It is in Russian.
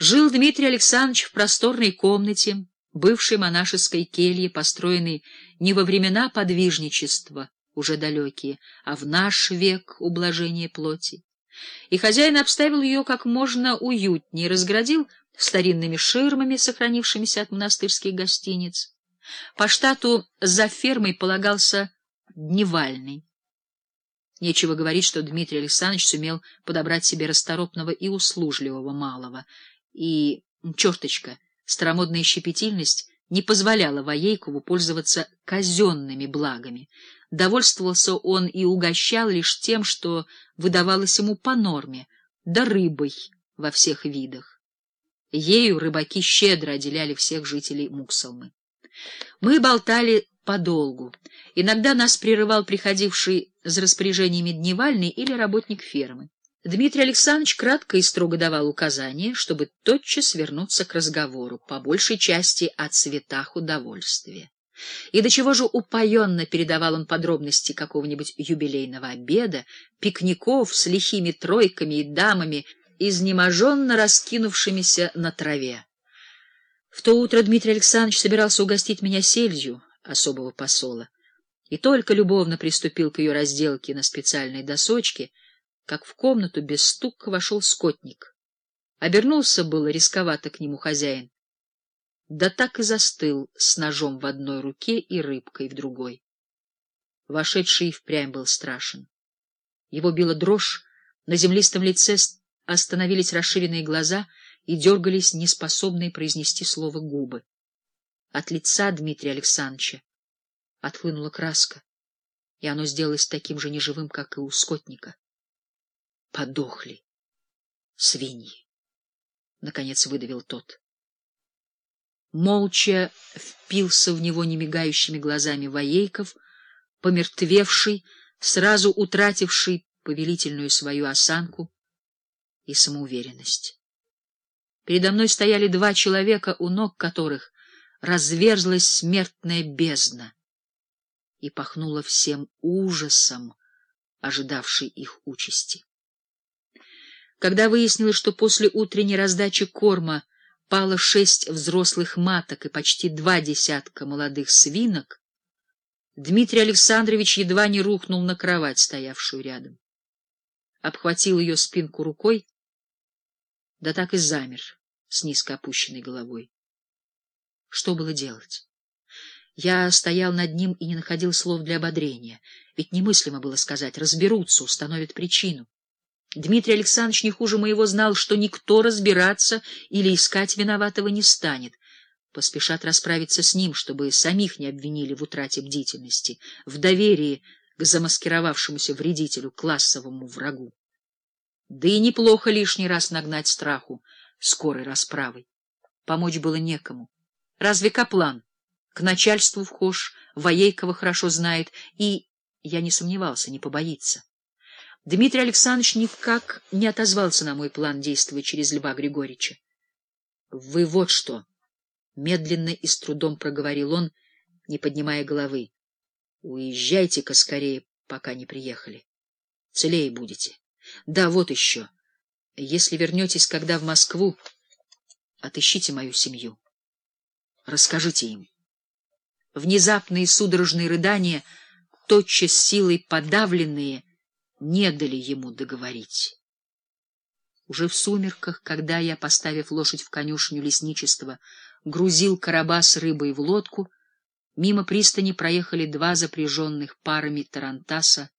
Жил Дмитрий Александрович в просторной комнате, бывшей монашеской келье, построенной не во времена подвижничества, уже далекие, а в наш век ублажения плоти. И хозяин обставил ее как можно уютнее, разградил старинными ширмами, сохранившимися от монастырских гостиниц. По штату за фермой полагался дневальный. Нечего говорить, что Дмитрий Александрович сумел подобрать себе расторопного и услужливого малого, и, черточка, старомодная щепетильность не позволяла Воейкову пользоваться казенными благами. Довольствовался он и угощал лишь тем, что выдавалось ему по норме, да рыбой во всех видах. Ею рыбаки щедро отделяли всех жителей Муксалмы. Мы болтали подолгу. Иногда нас прерывал приходивший за распоряжениями дневальный или работник фермы. Дмитрий Александрович кратко и строго давал указания, чтобы тотчас вернуться к разговору, по большей части о цветах удовольствия. И до чего же упоенно передавал он подробности какого-нибудь юбилейного обеда, пикников с лихими тройками и дамами, изнеможенно раскинувшимися на траве. В то утро Дмитрий Александрович собирался угостить меня сельдью особого посола, и только любовно приступил к ее разделке на специальной досочке, как в комнату без стука вошел скотник. Обернулся было рисковато к нему хозяин, да так и застыл с ножом в одной руке и рыбкой в другой. Вошедший впрямь был страшен. Его била дрожь, на землистом лице остановились расширенные глаза — и дергались неспособные произнести слово губы. От лица Дмитрия Александровича отхлынула краска, и оно сделалось таким же неживым, как и у скотника. Подохли свиньи, — наконец выдавил тот. Молча впился в него немигающими глазами воейков, помертвевший, сразу утративший повелительную свою осанку и самоуверенность. Передо мной стояли два человека, у ног которых разверзлась смертная бездна и пахнуло всем ужасом, ожидавшей их участи. Когда выяснилось, что после утренней раздачи корма пало шесть взрослых маток и почти два десятка молодых свинок, Дмитрий Александрович едва не рухнул на кровать, стоявшую рядом. Обхватил ее спинку рукой, да так и замер с низко опущенной головой. Что было делать? Я стоял над ним и не находил слов для ободрения, ведь немыслимо было сказать «разберутся, установят причину». Дмитрий Александрович не хуже моего знал, что никто разбираться или искать виноватого не станет. Поспешат расправиться с ним, чтобы самих не обвинили в утрате бдительности, в доверии к замаскировавшемуся вредителю, классовому врагу. Да и неплохо лишний раз нагнать страху, скорой расправой. Помочь было некому. Разве Каплан? К начальству вхож, Воейкова хорошо знает, и, я не сомневался, не побоится. Дмитрий Александрович никак не отозвался на мой план действовать через Льва Григорьевича. — Вы вот что! — медленно и с трудом проговорил он, не поднимая головы. — Уезжайте-ка скорее, пока не приехали. Целее будете. Да, вот еще. Если вернетесь когда в Москву, отыщите мою семью. Расскажите им. Внезапные судорожные рыдания, тотчас силой подавленные, не дали ему договорить. Уже в сумерках, когда я, поставив лошадь в конюшню лесничества, грузил короба с рыбой в лодку, мимо пристани проехали два запряженных парами тарантаса